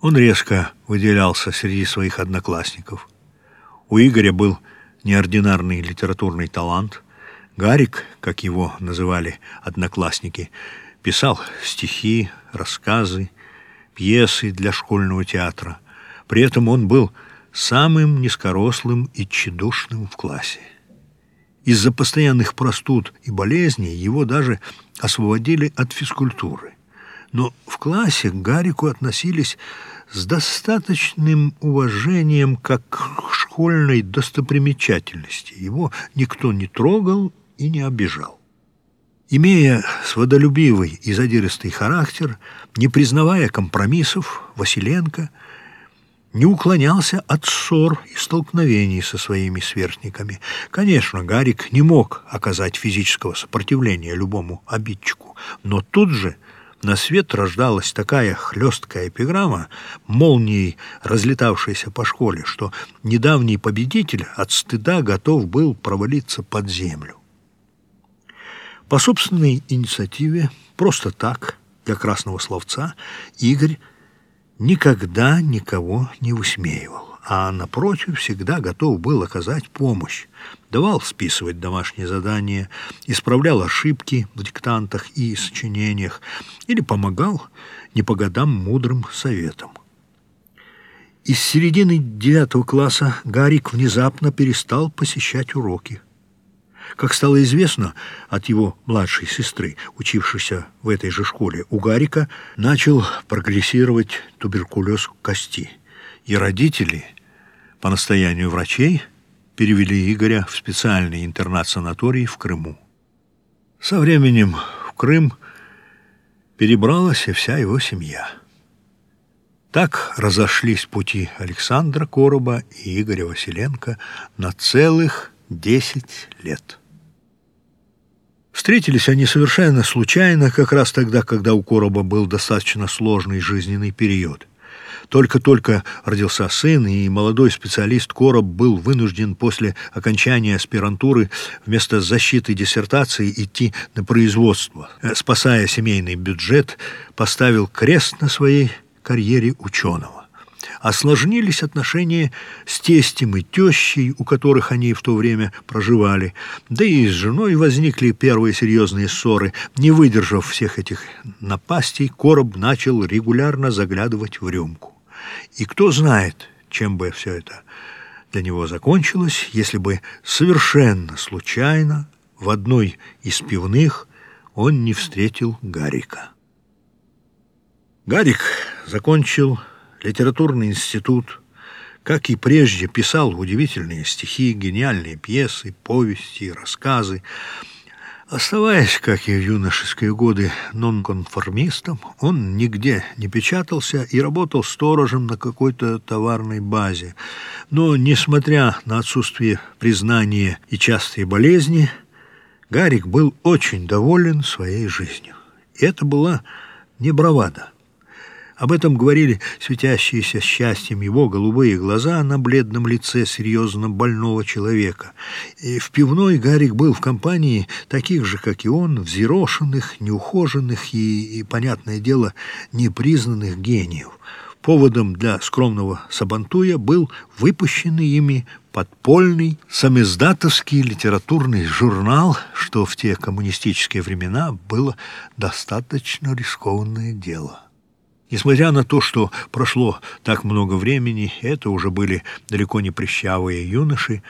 Он резко выделялся среди своих одноклассников. У Игоря был неординарный литературный талант. Гарик, как его называли одноклассники, писал стихи, рассказы, пьесы для школьного театра. При этом он был самым низкорослым и тщедушным в классе. Из-за постоянных простуд и болезней его даже освободили от физкультуры. Но в классе к Гарику относились с достаточным уважением как к школьной достопримечательности. Его никто не трогал и не обижал. Имея сводолюбивый и задиристый характер, не признавая компромиссов, Василенко – не уклонялся от ссор и столкновений со своими сверстниками. Конечно, Гарик не мог оказать физического сопротивления любому обидчику, но тут же на свет рождалась такая хлесткая эпиграмма, молнией разлетавшаяся по школе, что недавний победитель от стыда готов был провалиться под землю. По собственной инициативе, просто так, для красного словца, Игорь никогда никого не высмеивал, а, напротив, всегда готов был оказать помощь. Давал списывать домашние задания, исправлял ошибки в диктантах и сочинениях или помогал не по годам мудрым советам. Из середины девятого класса Гарик внезапно перестал посещать уроки. Как стало известно от его младшей сестры, учившейся в этой же школе, у Гарика начал прогрессировать туберкулез кости. И родители, по настоянию врачей, перевели Игоря в специальный интернат-санаторий в Крыму. Со временем в Крым перебралась и вся его семья. Так разошлись пути Александра Короба и Игоря Василенко на целых десять лет. Встретились они совершенно случайно, как раз тогда, когда у Короба был достаточно сложный жизненный период. Только-только родился сын, и молодой специалист Короб был вынужден после окончания аспирантуры вместо защиты диссертации идти на производство. Спасая семейный бюджет, поставил крест на своей карьере ученого осложнились отношения с тестем и тещей, у которых они в то время проживали. Да и с женой возникли первые серьезные ссоры. Не выдержав всех этих напастей, Короб начал регулярно заглядывать в рюмку. И кто знает, чем бы все это для него закончилось, если бы совершенно случайно в одной из пивных он не встретил Гарика. Гарик закончил литературный институт, как и прежде, писал удивительные стихи, гениальные пьесы, повести, рассказы. Оставаясь, как и в юношеские годы, нонконформистом, он нигде не печатался и работал сторожем на какой-то товарной базе. Но, несмотря на отсутствие признания и частые болезни, Гарик был очень доволен своей жизнью. И это была не бравада. Об этом говорили светящиеся счастьем его голубые глаза на бледном лице серьезно больного человека. И в пивной Гарик был в компании таких же, как и он, взъерошенных, неухоженных и, и, понятное дело, непризнанных гениев. Поводом для скромного сабантуя был выпущенный ими подпольный самиздатовский литературный журнал, что в те коммунистические времена было достаточно рискованное дело. Несмотря на то, что прошло так много времени, это уже были далеко не прыщавые юноши,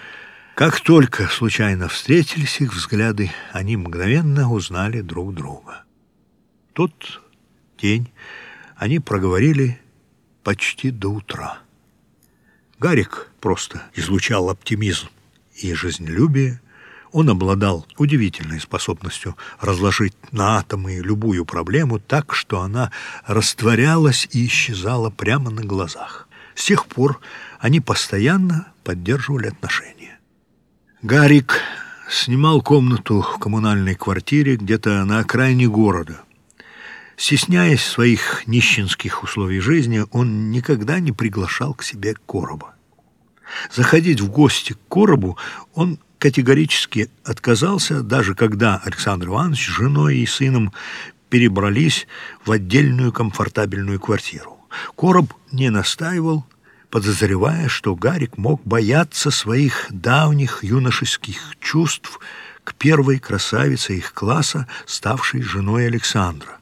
как только случайно встретились их взгляды, они мгновенно узнали друг друга. Тот день они проговорили почти до утра. Гарик просто излучал оптимизм и жизнелюбие, он обладал удивительной способностью разложить на атомы любую проблему так, что она растворялась и исчезала прямо на глазах. С тех пор они постоянно поддерживали отношения. Гарик снимал комнату в коммунальной квартире где-то на окраине города. Стесняясь своих нищенских условий жизни, он никогда не приглашал к себе короба. Заходить в гости к коробу он категорически отказался, даже когда Александр Иванович с женой и сыном перебрались в отдельную комфортабельную квартиру. Короб не настаивал, подозревая, что Гарик мог бояться своих давних юношеских чувств к первой красавице их класса, ставшей женой Александра.